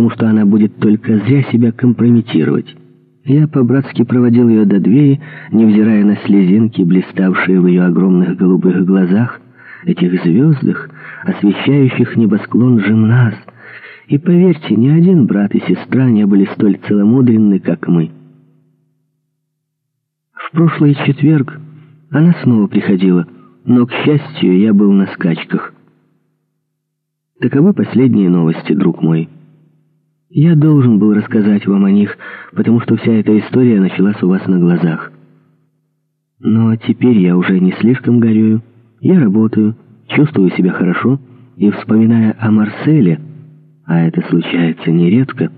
потому что она будет только зря себя компрометировать. Я по-братски проводил ее до двери, невзирая на слезинки, блиставшие в ее огромных голубых глазах, этих звездах, освещающих небосклон Жемназ. И поверьте, ни один брат и сестра не были столь целомудренны, как мы. В прошлый четверг она снова приходила, но, к счастью, я был на скачках. Таковы последние новости, друг мой. Я должен был рассказать вам о них, потому что вся эта история началась у вас на глазах. Но теперь я уже не слишком горюю. Я работаю, чувствую себя хорошо, и, вспоминая о Марселе, а это случается нередко,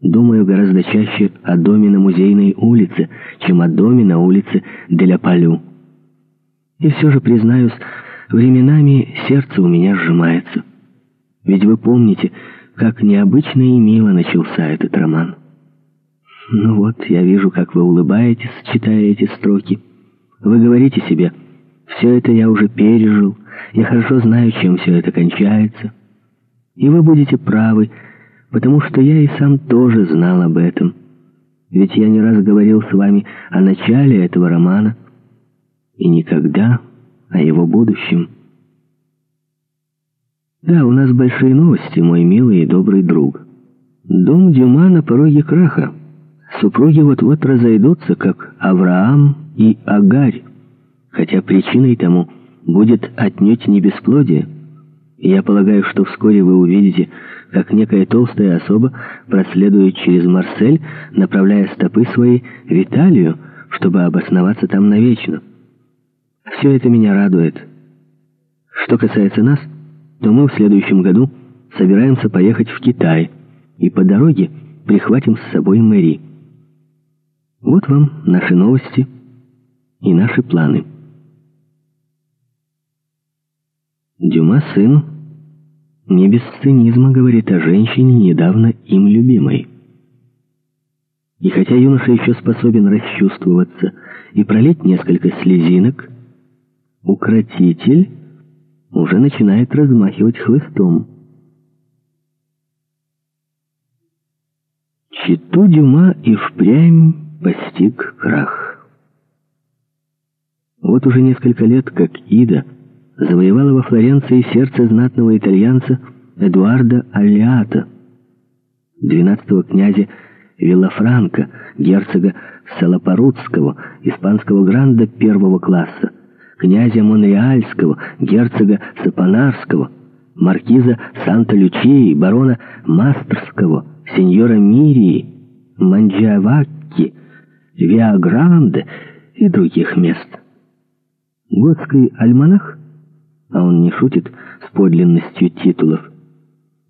думаю гораздо чаще о доме на Музейной улице, чем о доме на улице Деля. И все же, признаюсь, временами сердце у меня сжимается. Ведь вы помните, как необычно и мило начался этот роман. Ну вот, я вижу, как вы улыбаетесь, читая эти строки. Вы говорите себе, все это я уже пережил, я хорошо знаю, чем все это кончается. И вы будете правы, потому что я и сам тоже знал об этом. Ведь я не раз говорил с вами о начале этого романа и никогда о его будущем. Да, у нас большие новости, мой милый и добрый друг. Дом Дюма на пороге краха. Супруги вот-вот разойдутся, как Авраам и Агарь, хотя причиной тому будет отнюдь не бесплодие. я полагаю, что вскоре вы увидите, как некая толстая особа проследует через Марсель, направляя стопы свои в Италию, чтобы обосноваться там навечно. Все это меня радует. Что касается нас то мы в следующем году собираемся поехать в Китай и по дороге прихватим с собой Мэри. Вот вам наши новости и наши планы. Дюма сын не без цинизма говорит о женщине, недавно им любимой. И хотя юноша еще способен расчувствоваться и пролить несколько слезинок, укротитель уже начинает размахивать хлыстом. Читу Дюма и впрямь постиг крах. Вот уже несколько лет, как Ида завоевала во Флоренции сердце знатного итальянца Эдуарда Аллиата, двенадцатого князя Виллафранко, герцога Салапарутского, испанского гранда первого класса, князя Монреальского, герцога Сапонарского, маркиза Санта-Лючии, барона Мастерского, сеньора Мирии, Манджиавакки, Виагранде и других мест. Готский альманах, а он не шутит с подлинностью титулов,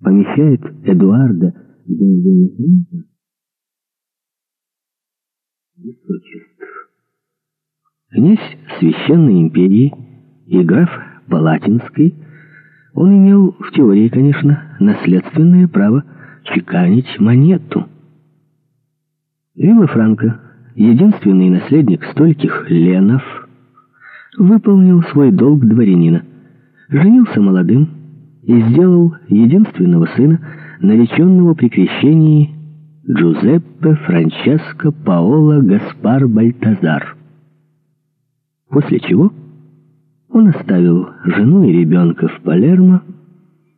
помещает Эдуарда Бенвенута высочество. Князь Священной империи и граф Палатинской, он имел, в теории, конечно, наследственное право чеканить монету. Вилла Франко, единственный наследник стольких ленов, выполнил свой долг дворянина, женился молодым и сделал единственного сына, нареченного при крещении Джузеппе Франческо Паоло Гаспар Бальтазар после чего он оставил жену и ребенка в Палермо,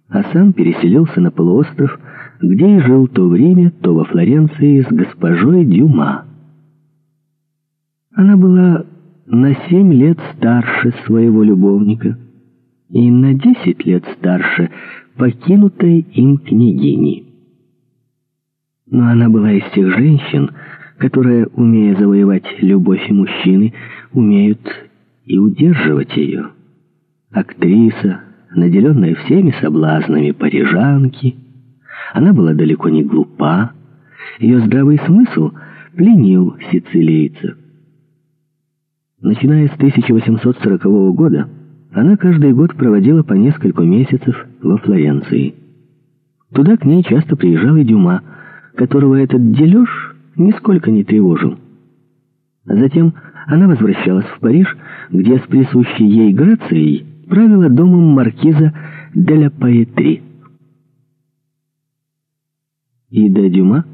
а сам переселился на полуостров, где и жил то в Риме, то во Флоренции с госпожой Дюма. Она была на семь лет старше своего любовника и на десять лет старше покинутой им княгини. Но она была из тех женщин, которые, умея завоевать любовь мужчины, умеют и удерживать ее. Актриса, наделенная всеми соблазнами парижанки, она была далеко не глупа, ее здравый смысл пленил сицилийца. Начиная с 1840 года, она каждый год проводила по несколько месяцев во Флоренции. Туда к ней часто приезжал и Дюма, которого этот дележ нисколько не тревожил. Затем она возвращалась в Париж, где с присущей ей грацией правила домом маркиза де ла Паэтри. И до Дюма